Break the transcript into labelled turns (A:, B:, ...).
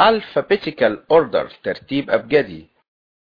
A: alphabetical order ترتيب أبجدي